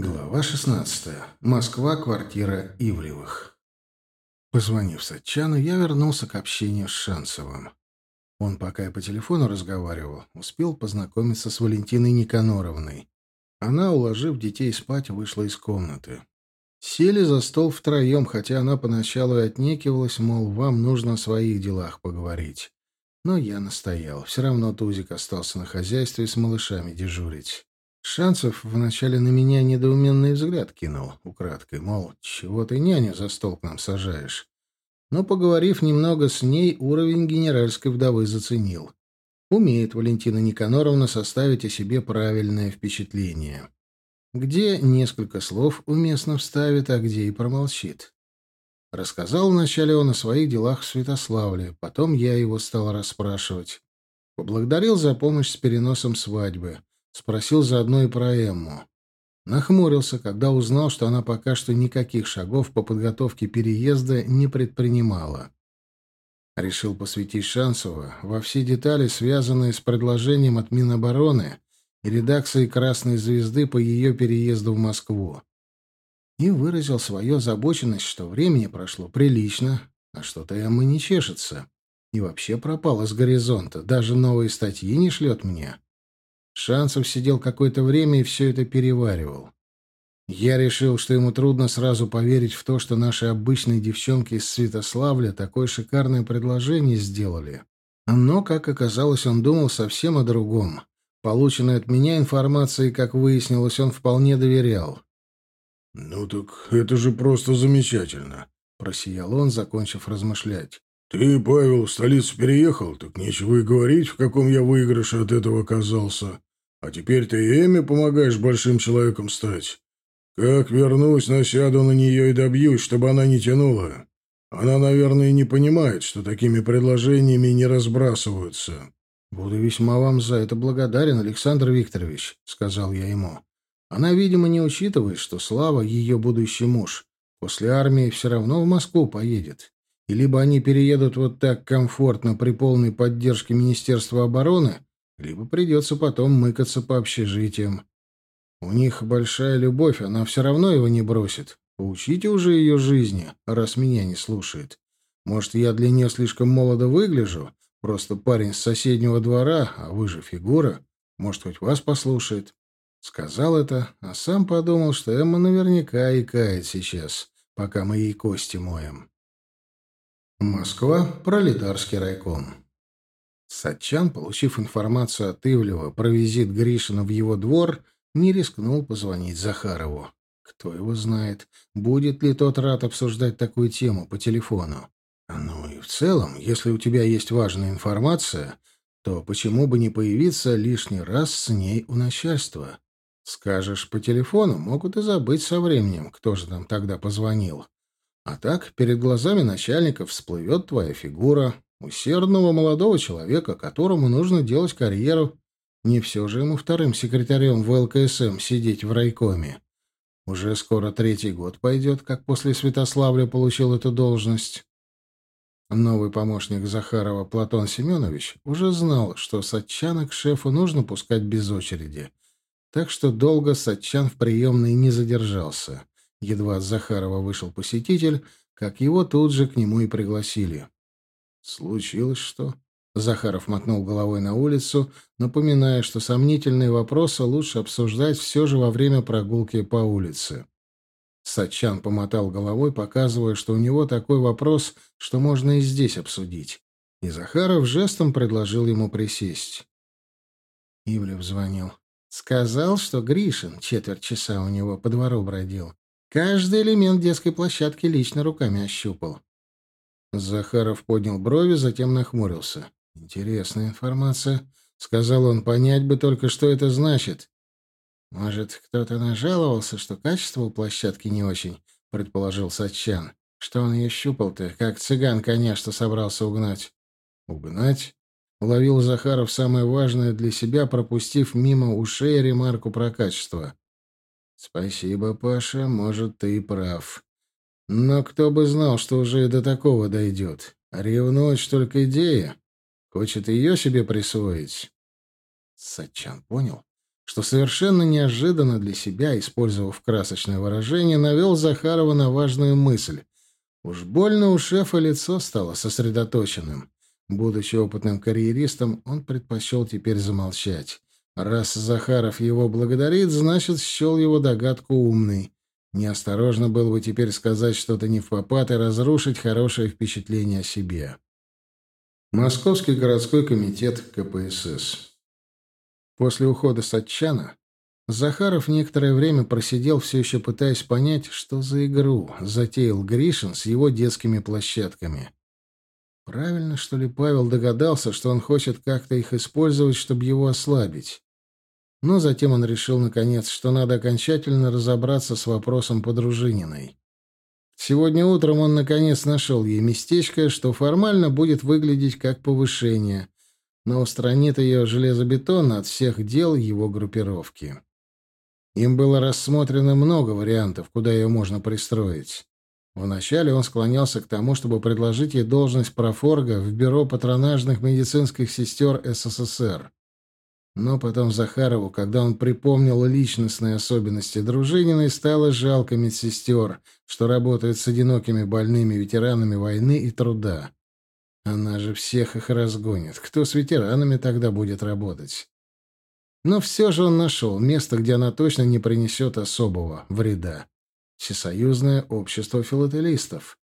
Глава 16. Москва, квартира Ивлевых. Позвонив Сатчану, я вернулся к общению с Шансовым. Он, пока я по телефону разговаривал, успел познакомиться с Валентиной Никаноровной. Она, уложив детей спать, вышла из комнаты. Сели за стол втроем, хотя она поначалу и отнекивалась, мол, вам нужно о своих делах поговорить. Но я настоял. Все равно Тузик остался на хозяйстве с малышами дежурить. Шансов вначале на меня недоуменный взгляд кинул, украдкой, мол, чего ты няню за стол к нам сажаешь. Но, поговорив немного с ней, уровень генеральской вдовы заценил. Умеет Валентина Никаноровна составить о себе правильное впечатление. Где несколько слов уместно вставит, а где и промолчит. Рассказал вначале он о своих делах в Святославле, потом я его стал расспрашивать. Поблагодарил за помощь с переносом свадьбы. Спросил заодно и про Эмму. Нахмурился, когда узнал, что она пока что никаких шагов по подготовке переезда не предпринимала. Решил посвятить Шансова во все детали, связанные с предложением от Минобороны и редакции «Красной звезды» по ее переезду в Москву. И выразил свою озабоченность, что времени прошло прилично, а что-то Эмма не чешется. И вообще пропала с горизонта, даже новые статьи не шлет мне. Шансов сидел какое-то время и все это переваривал. Я решил, что ему трудно сразу поверить в то, что наши обычные девчонки из Святославля такое шикарное предложение сделали. Но, как оказалось, он думал совсем о другом. Полученной от меня информации, как выяснилось, он вполне доверял. «Ну так это же просто замечательно», — просиял он, закончив размышлять. «Ты, Павел, в столицу переехал, так нечего и говорить, в каком я выигрыше от этого оказался. А теперь ты Эми помогаешь большим человеком стать. Как вернусь, насяду на нее и добьюсь, чтобы она не тянула. Она, наверное, не понимает, что такими предложениями не разбрасываются. «Буду весьма вам за это благодарен, Александр Викторович», — сказал я ему. «Она, видимо, не учитывает, что Слава, ее будущий муж, после армии все равно в Москву поедет. И либо они переедут вот так комфортно при полной поддержке Министерства обороны, либо придется потом мыкаться по общежитиям. У них большая любовь, она все равно его не бросит. Поучите уже ее жизни, раз меня не слушает. Может, я для нее слишком молодо выгляжу? Просто парень с соседнего двора, а вы же фигура. Может, хоть вас послушает. Сказал это, а сам подумал, что Эмма наверняка икает сейчас, пока мы ей кости моем. Москва, пролетарский райком. Сатчан, получив информацию от Ивлева про визит Гришина в его двор, не рискнул позвонить Захарову. Кто его знает, будет ли тот рад обсуждать такую тему по телефону. Ну и в целом, если у тебя есть важная информация, то почему бы не появиться лишний раз с ней у начальства? Скажешь по телефону, могут и забыть со временем, кто же там тогда позвонил. А так перед глазами начальника всплывет твоя фигура, Усердного молодого человека, которому нужно делать карьеру. Не все же ему вторым секретарем в ЛКСМ сидеть в райкоме. Уже скоро третий год пойдет, как после Святославля получил эту должность. Новый помощник Захарова Платон Семенович уже знал, что Сатчана к шефу нужно пускать без очереди. Так что долго Сатчан в приемной не задержался. Едва от Захарова вышел посетитель, как его тут же к нему и пригласили. «Случилось что?» Захаров мотнул головой на улицу, напоминая, что сомнительные вопросы лучше обсуждать все же во время прогулки по улице. Сачан помотал головой, показывая, что у него такой вопрос, что можно и здесь обсудить. И Захаров жестом предложил ему присесть. Ивлев звонил. Сказал, что Гришин четверть часа у него по двору бродил. Каждый элемент детской площадки лично руками ощупал. Захаров поднял брови, затем нахмурился. «Интересная информация», — сказал он. «Понять бы только, что это значит». «Может, кто-то нажаловался, что качество у площадки не очень», — предположил Сачан. «Что он ее щупал-то, как цыган коня, что собрался угнать?» «Угнать?» — уловил Захаров самое важное для себя, пропустив мимо ушей ремарку про качество. «Спасибо, Паша, может, ты и прав. Но кто бы знал, что уже и до такого дойдет. Ревнуть только идея. Хочет ее себе присвоить. Сачан понял, что совершенно неожиданно для себя, использовав красочное выражение, навел Захарова на важную мысль. Уж больно у шефа лицо стало сосредоточенным. Будучи опытным карьеристом, он предпочел теперь замолчать. Раз Захаров его благодарит, значит, счел его догадку умной. Неосторожно было бы теперь сказать что-то не в попад и разрушить хорошее впечатление о себе. Московский городской комитет КПСС После ухода Сатчана Захаров некоторое время просидел, все еще пытаясь понять, что за игру затеял Гришин с его детскими площадками. Правильно, что ли, Павел догадался, что он хочет как-то их использовать, чтобы его ослабить. Но затем он решил, наконец, что надо окончательно разобраться с вопросом подружининой. Сегодня утром он, наконец, нашел ей местечко, что формально будет выглядеть как повышение, но устранит ее железобетонно от всех дел его группировки. Им было рассмотрено много вариантов, куда ее можно пристроить. Вначале он склонялся к тому, чтобы предложить ей должность профорга в Бюро патронажных медицинских сестер СССР. Но потом Захарову, когда он припомнил личностные особенности Дружининой, стало жалко медсестер, что работают с одинокими больными ветеранами войны и труда. Она же всех их разгонит. Кто с ветеранами тогда будет работать? Но все же он нашел место, где она точно не принесет особого вреда. Всесоюзное общество филателистов.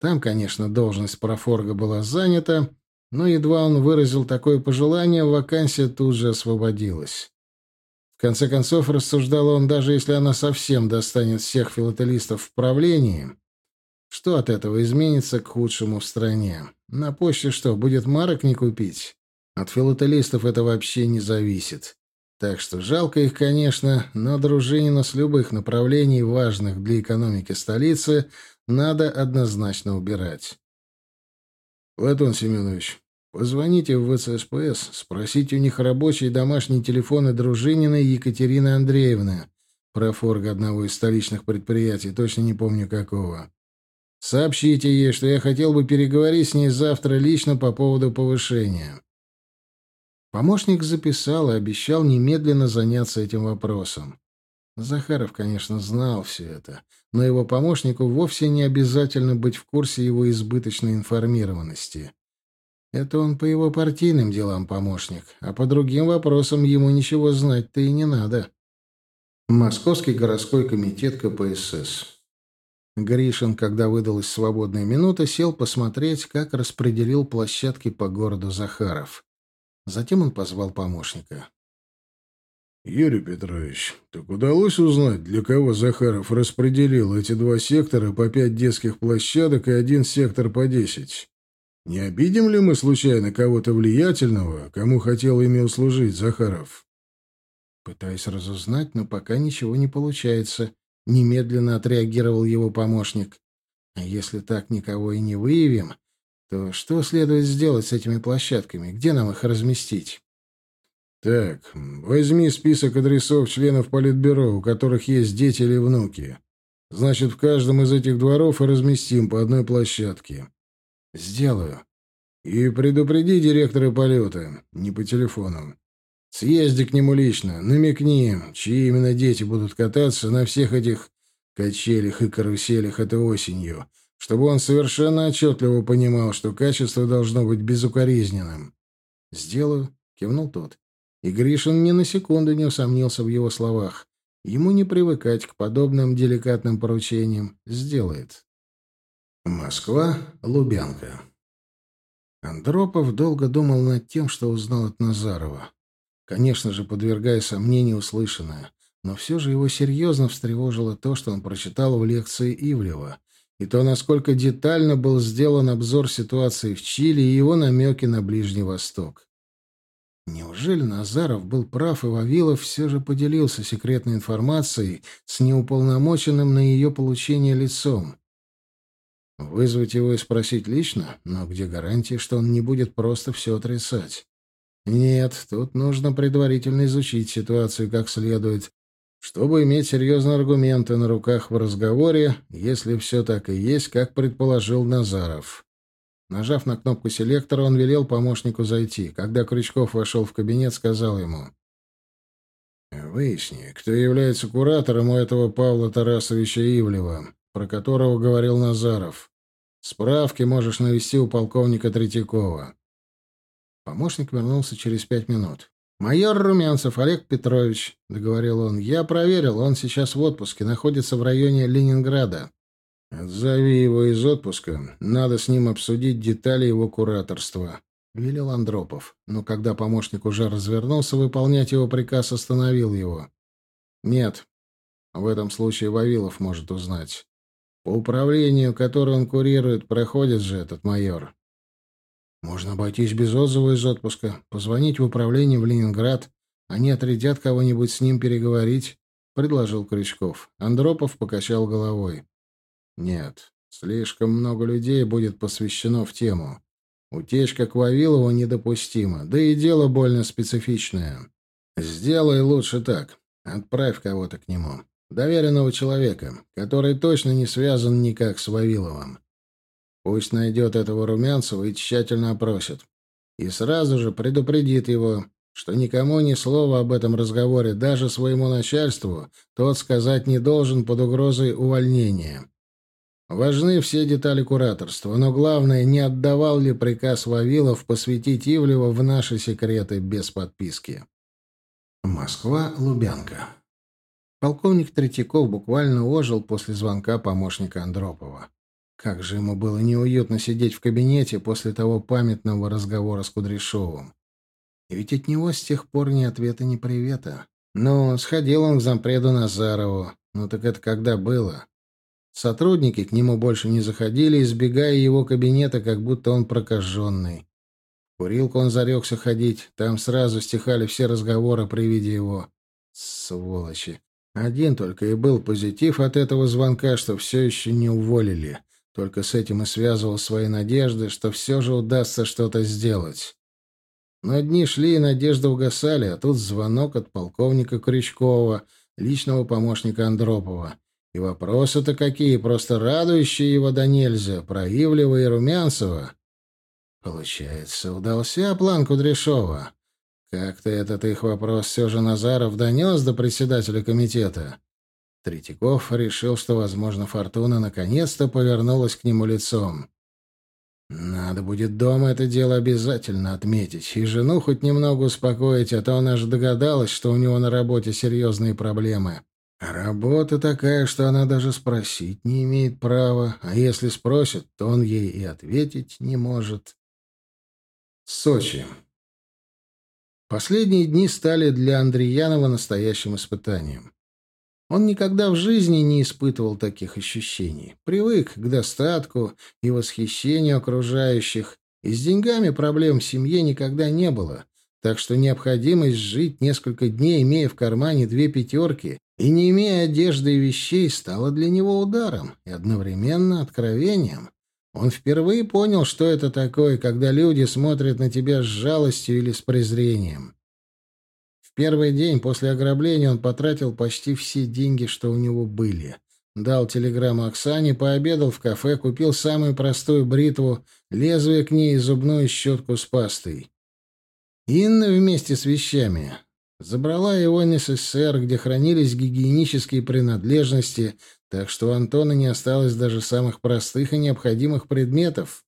Там, конечно, должность профорга была занята, но едва он выразил такое пожелание, вакансия тут же освободилась. В конце концов, рассуждал он, даже если она совсем достанет всех филателистов в правлении, что от этого изменится к худшему в стране? На почте что, будет марок не купить? От филателистов это вообще не зависит. Так что жалко их, конечно, но Дружинина с любых направлений, важных для экономики столицы, надо однозначно убирать. Платон Семенович, Позвоните в ВЦСПС, спросите у них рабочие домашние телефоны Дружининой Екатерины Андреевны, профорга одного из столичных предприятий, точно не помню какого. Сообщите ей, что я хотел бы переговорить с ней завтра лично по поводу повышения. Помощник записал и обещал немедленно заняться этим вопросом. Захаров, конечно, знал все это, но его помощнику вовсе не обязательно быть в курсе его избыточной информированности. Это он по его партийным делам помощник, а по другим вопросам ему ничего знать-то и не надо. Московский городской комитет КПСС. Гришин, когда выдалась свободная минута, сел посмотреть, как распределил площадки по городу Захаров. Затем он позвал помощника. «Юрий Петрович, так удалось узнать, для кого Захаров распределил эти два сектора по пять детских площадок и один сектор по десять?» Не обидим ли мы случайно кого-то влиятельного, кому хотел ими услужить Захаров? Пытаюсь разузнать, но пока ничего не получается. Немедленно отреагировал его помощник. А если так никого и не выявим, то что следует сделать с этими площадками? Где нам их разместить? Так, возьми список адресов членов Политбюро, у которых есть дети или внуки. Значит, в каждом из этих дворов и разместим по одной площадке. «Сделаю. И предупреди директора полета, не по телефону. Съезди к нему лично, намекни, чьи именно дети будут кататься на всех этих качелях и каруселях этой осенью, чтобы он совершенно отчетливо понимал, что качество должно быть безукоризненным». «Сделаю», — кивнул тот. И Гришин ни на секунду не усомнился в его словах. Ему не привыкать к подобным деликатным поручениям. Сделает. Москва, Лубянка. Андропов долго думал над тем, что узнал от Назарова. Конечно же, подвергая сомнению услышанное, но все же его серьезно встревожило то, что он прочитал в лекции Ивлева, и то, насколько детально был сделан обзор ситуации в Чили и его намеки на Ближний Восток. Неужели Назаров был прав, и Вавилов все же поделился секретной информацией с неуполномоченным на ее получение лицом? Вызвать его и спросить лично? Но где гарантия, что он не будет просто все отрицать? Нет, тут нужно предварительно изучить ситуацию как следует, чтобы иметь серьезные аргументы на руках в разговоре, если все так и есть, как предположил Назаров. Нажав на кнопку селектора, он велел помощнику зайти. Когда Крючков вошел в кабинет, сказал ему. Выясни, кто является куратором у этого Павла Тарасовича Ивлева, про которого говорил Назаров. Справки можешь навести у полковника Третьякова. Помощник вернулся через пять минут. «Майор Румянцев Олег Петрович», — договорил он, — «я проверил, он сейчас в отпуске, находится в районе Ленинграда. Отзови его из отпуска, надо с ним обсудить детали его кураторства», — велел Андропов. Но когда помощник уже развернулся выполнять его приказ, остановил его. «Нет, в этом случае Вавилов может узнать. По управлению, которое он курирует, проходит же этот майор. Можно обойтись без отзыва из отпуска, позвонить в управление в Ленинград. Они отрядят кого-нибудь с ним переговорить, — предложил Крючков. Андропов покачал головой. Нет, слишком много людей будет посвящено в тему. Утечка к Вавилову недопустима, да и дело больно специфичное. Сделай лучше так. Отправь кого-то к нему. Доверенного человека, который точно не связан никак с Вавиловым. Пусть найдет этого Румянцева и тщательно опросит. И сразу же предупредит его, что никому ни слова об этом разговоре, даже своему начальству, тот сказать не должен под угрозой увольнения. Важны все детали кураторства, но главное, не отдавал ли приказ Вавилов посвятить Ивлева в наши секреты без подписки. Москва, Лубянка. Полковник Третьяков буквально ожил после звонка помощника Андропова. Как же ему было неуютно сидеть в кабинете после того памятного разговора с Кудряшовым. И ведь от него с тех пор ни ответа, ни привета. Ну, сходил он к зампреду Назарову. Ну так это когда было? Сотрудники к нему больше не заходили, избегая его кабинета, как будто он прокаженный. курилку он зарекся ходить, там сразу стихали все разговоры при виде его. Сволочи. Один только и был позитив от этого звонка, что все еще не уволили. Только с этим и связывал свои надежды, что все же удастся что-то сделать. Но дни шли, и надежды угасали, а тут звонок от полковника Крючкова, личного помощника Андропова. И вопросы-то какие, просто радующие его до нельзя, про Ивлева и Румянцева. Получается, удался план Кудряшова. Как-то этот их вопрос все же Назаров донес до председателя комитета. Третьяков решил, что, возможно, Фортуна наконец-то повернулась к нему лицом. Надо будет дома это дело обязательно отметить, и жену хоть немного успокоить, а то она же догадалась, что у него на работе серьезные проблемы. работа такая, что она даже спросить не имеет права, а если спросит, то он ей и ответить не может. Сочи. Последние дни стали для Андреянова настоящим испытанием. Он никогда в жизни не испытывал таких ощущений. Привык к достатку и восхищению окружающих, и с деньгами проблем в семье никогда не было. Так что необходимость жить несколько дней, имея в кармане две пятерки и не имея одежды и вещей, стала для него ударом и одновременно откровением. Он впервые понял, что это такое, когда люди смотрят на тебя с жалостью или с презрением первый день после ограбления он потратил почти все деньги, что у него были. Дал телеграмму Оксане, пообедал в кафе, купил самую простую бритву, лезвие к ней и зубную щетку с пастой. Инна вместе с вещами забрала его в СССР, где хранились гигиенические принадлежности, так что у Антона не осталось даже самых простых и необходимых предметов.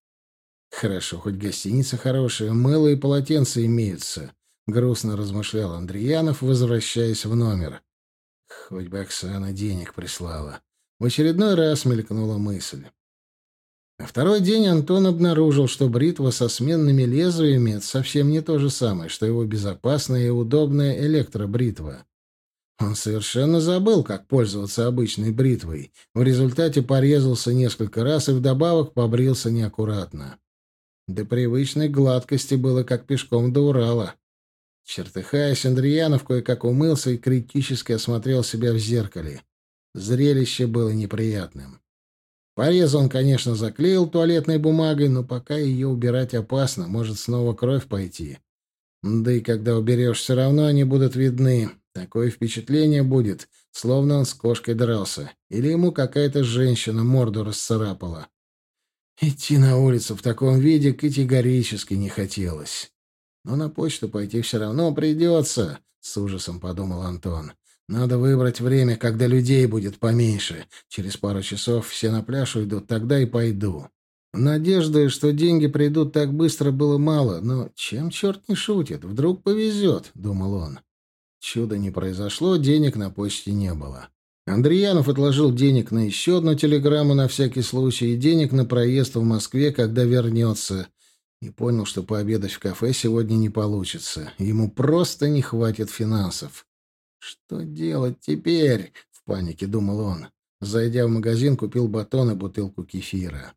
Хорошо, хоть гостиница хорошая, мыло и полотенце имеются. — грустно размышлял Андреянов, возвращаясь в номер. «Хоть бы Оксана денег прислала». В очередной раз мелькнула мысль. На второй день Антон обнаружил, что бритва со сменными лезвиями — это совсем не то же самое, что его безопасная и удобная электробритва. Он совершенно забыл, как пользоваться обычной бритвой. В результате порезался несколько раз и вдобавок побрился неаккуратно. До привычной гладкости было как пешком до Урала. Чертыхаясь, Андреянов кое-как умылся и критически осмотрел себя в зеркале. Зрелище было неприятным. Порез он, конечно, заклеил туалетной бумагой, но пока ее убирать опасно, может снова кровь пойти. Да и когда уберешь, все равно они будут видны. Такое впечатление будет, словно он с кошкой дрался. Или ему какая-то женщина морду расцарапала. Идти на улицу в таком виде категорически не хотелось. Но на почту пойти все равно придется. С ужасом подумал Антон. Надо выбрать время, когда людей будет поменьше. Через пару часов все на пляж уйдут, тогда и пойду. Надежды, что деньги придут так быстро, было мало, но чем черт не шутит, вдруг повезет, — думал он. Чудо не произошло, денег на почте не было. Андреянов отложил денег на еще одну телеграмму на всякий случай и денег на проезд в Москве, когда вернется, и понял, что пообедать в кафе сегодня не получится. Ему просто не хватит финансов. «Что делать теперь?» — в панике думал он. Зайдя в магазин, купил батон и бутылку кефира.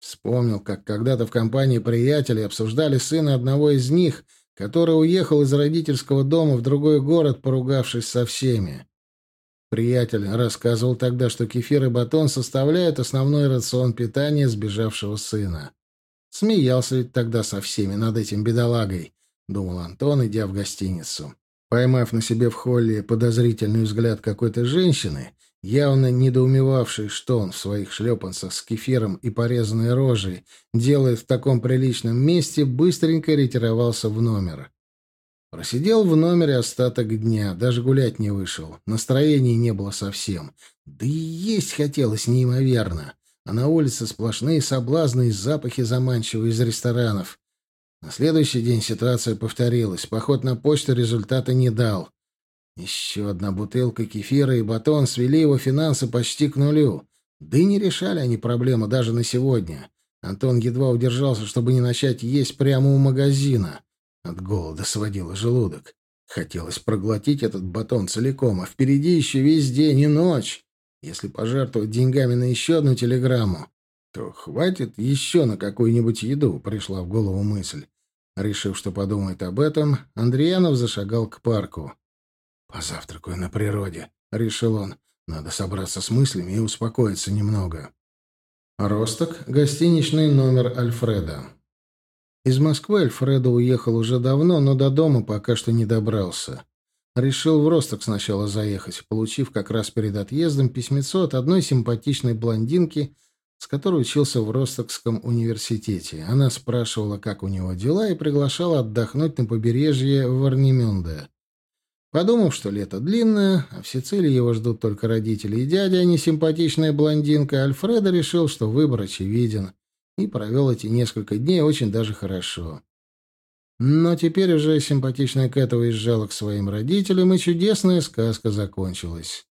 Вспомнил, как когда-то в компании приятелей обсуждали сына одного из них, который уехал из родительского дома в другой город, поругавшись со всеми. Приятель рассказывал тогда, что кефир и батон составляют основной рацион питания сбежавшего сына. Смеялся ведь тогда со всеми над этим бедолагой, думал Антон, идя в гостиницу. Поймав на себе в холле подозрительный взгляд какой-то женщины, явно недоумевавшей, что он в своих шлепанцах с кефиром и порезанной рожей делает в таком приличном месте, быстренько ретировался в номер. Просидел в номере остаток дня, даже гулять не вышел. Настроения не было совсем. Да и есть хотелось неимоверно. А на улице сплошные соблазны и запахи заманчивые из ресторанов. На следующий день ситуация повторилась. Поход на почту результата не дал. Еще одна бутылка кефира и батон свели его финансы почти к нулю. Да и не решали они проблему даже на сегодня. Антон едва удержался, чтобы не начать есть прямо у магазина. От голода сводило желудок. Хотелось проглотить этот батон целиком, а впереди еще весь день и ночь. Если пожертвовать деньгами на еще одну телеграмму, то хватит еще на какую-нибудь еду, пришла в голову мысль. Решив, что подумает об этом, Андреянов зашагал к парку. «Позавтракаю на природе», — решил он. «Надо собраться с мыслями и успокоиться немного». Росток — гостиничный номер Альфреда. Из Москвы Альфредо уехал уже давно, но до дома пока что не добрался. Решил в Росток сначала заехать, получив как раз перед отъездом письмецо от одной симпатичной блондинки, с которой учился в Ростокском университете. Она спрашивала, как у него дела, и приглашала отдохнуть на побережье Варнемюнде. Подумав, что лето длинное, а в Сицилии его ждут только родители и дядя, а не симпатичная блондинка, Альфредо решил, что выбор очевиден — и провел эти несколько дней очень даже хорошо. Но теперь уже симпатичная Кэт уезжала к своим родителям, и чудесная сказка закончилась.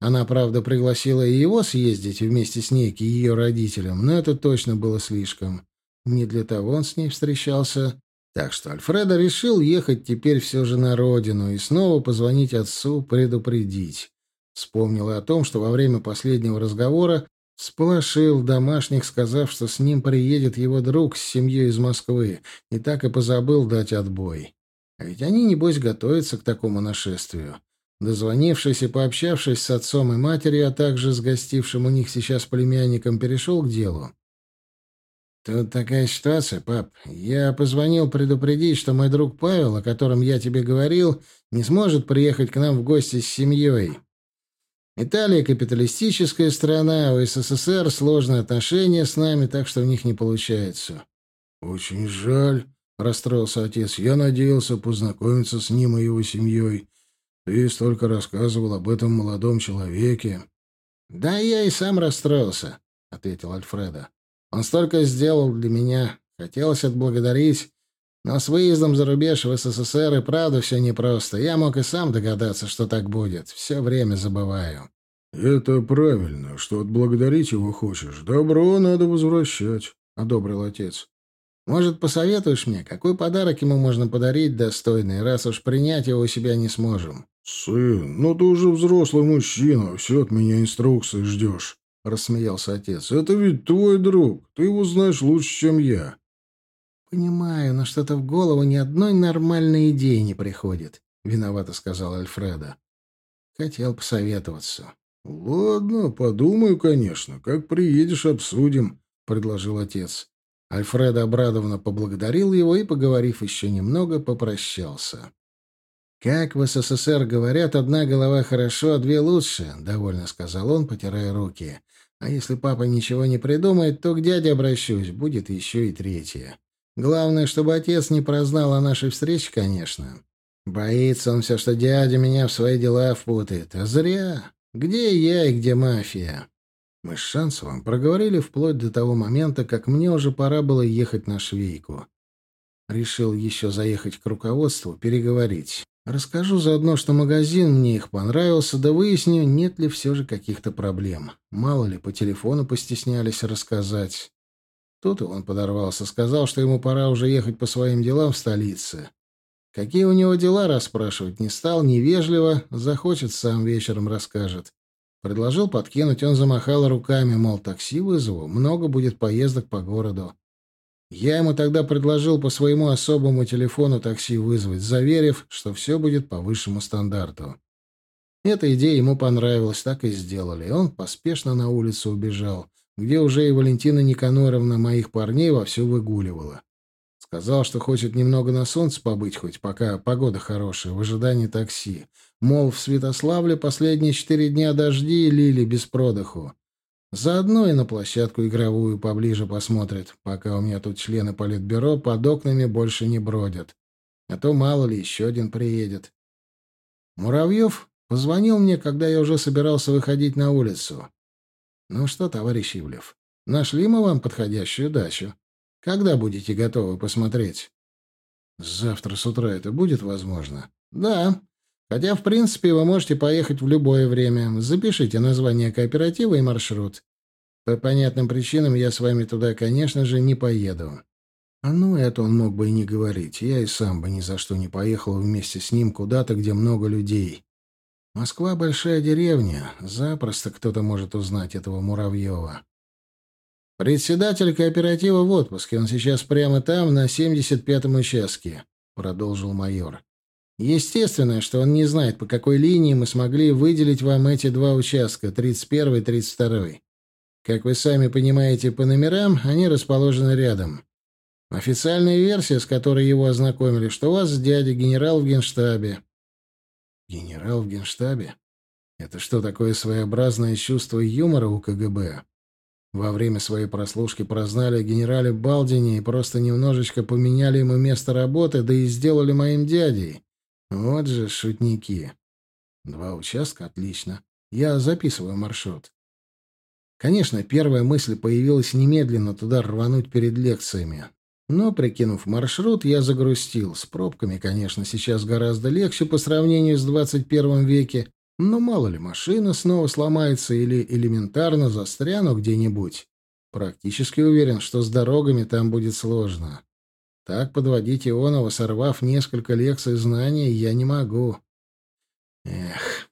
Она, правда, пригласила и его съездить вместе с ней к ее родителям, но это точно было слишком. Не для того он с ней встречался. Так что Альфредо решил ехать теперь все же на родину и снова позвонить отцу, предупредить. Вспомнил о том, что во время последнего разговора Сполошил домашних, сказав, что с ним приедет его друг с семьей из Москвы, и так и позабыл дать отбой. А ведь они, небось, готовятся к такому нашествию. Дозвонившись и пообщавшись с отцом и матерью, а также с гостившим у них сейчас племянником, перешел к делу. «Тут такая ситуация, пап. Я позвонил предупредить, что мой друг Павел, о котором я тебе говорил, не сможет приехать к нам в гости с семьей. Италия капиталистическая страна, а у СССР сложные отношения с нами, так что у них не получается. Очень жаль, расстроился отец. Я надеялся познакомиться с ним и его семьей. Ты столько рассказывал об этом молодом человеке. Да я и сам расстроился, ответил Альфредо. Он столько сделал для меня, хотелось отблагодарить. Но с выездом за рубеж в СССР и правда все непросто. Я мог и сам догадаться, что так будет. Все время забываю. — Это правильно, что отблагодарить его хочешь. Добро надо возвращать, — одобрил отец. — Может, посоветуешь мне, какой подарок ему можно подарить достойный, раз уж принять его у себя не сможем? — Сын, ну ты уже взрослый мужчина, все от меня инструкции ждешь, — рассмеялся отец. — Это ведь твой друг, ты его знаешь лучше, чем я. «Понимаю, но что-то в голову ни одной нормальной идеи не приходит», — виновато сказал Альфреда. Хотел посоветоваться. «Ладно, подумаю, конечно. Как приедешь, обсудим», — предложил отец. Альфреда обрадованно поблагодарил его и, поговорив еще немного, попрощался. «Как в СССР говорят, одна голова хорошо, а две лучше», — довольно сказал он, потирая руки. «А если папа ничего не придумает, то к дяде обращусь, будет еще и третья». Главное, чтобы отец не прознал о нашей встрече, конечно. Боится он все, что дядя меня в свои дела впутает. А зря. Где я и где мафия? Мы с Шансовым проговорили вплоть до того момента, как мне уже пора было ехать на швейку. Решил еще заехать к руководству, переговорить. Расскажу заодно, что магазин мне их понравился, да выясню, нет ли все же каких-то проблем. Мало ли, по телефону постеснялись рассказать. Тут он подорвался, сказал, что ему пора уже ехать по своим делам в столице. Какие у него дела, расспрашивать не стал, невежливо, захочет, сам вечером расскажет. Предложил подкинуть, он замахал руками, мол, такси вызову, много будет поездок по городу. Я ему тогда предложил по своему особому телефону такси вызвать, заверив, что все будет по высшему стандарту. Эта идея ему понравилась, так и сделали. Он поспешно на улицу убежал, где уже и Валентина Никаноровна моих парней вовсю выгуливала. Сказал, что хочет немного на солнце побыть, хоть пока погода хорошая, в ожидании такси. Мол, в Святославле последние четыре дня дожди лили без продыху. Заодно и на площадку игровую поближе посмотрит, пока у меня тут члены политбюро под окнами больше не бродят. А то мало ли, еще один приедет. Муравьев позвонил мне, когда я уже собирался выходить на улицу. «Ну что, товарищ Ивлев, нашли мы вам подходящую дачу. Когда будете готовы посмотреть? Завтра с утра это будет возможно? Да. Хотя, в принципе, вы можете поехать в любое время. Запишите название кооператива и маршрут. По понятным причинам я с вами туда, конечно же, не поеду. А ну, это он мог бы и не говорить. Я и сам бы ни за что не поехал вместе с ним куда-то, где много людей. Москва — большая деревня. Запросто кто-то может узнать этого Муравьева. «Председатель кооператива в отпуске. Он сейчас прямо там, на 75-м участке», — продолжил майор. «Естественно, что он не знает, по какой линии мы смогли выделить вам эти два участка, 31 и 32. Как вы сами понимаете по номерам, они расположены рядом. Официальная версия, с которой его ознакомили, что у вас дядя генерал в генштабе». «Генерал в генштабе? Это что, такое своеобразное чувство юмора у КГБ?» Во время своей прослушки прознали о генерале Балдине и просто немножечко поменяли ему место работы, да и сделали моим дядей. Вот же шутники. Два участка — отлично. Я записываю маршрут. Конечно, первая мысль появилась немедленно туда рвануть перед лекциями. Но, прикинув маршрут, я загрустил. С пробками, конечно, сейчас гораздо легче по сравнению с 21 веке, но мало ли, машина снова сломается или элементарно застряну где-нибудь. Практически уверен, что с дорогами там будет сложно. Так подводить Ионова, сорвав несколько лекций знаний, я не могу. Эх,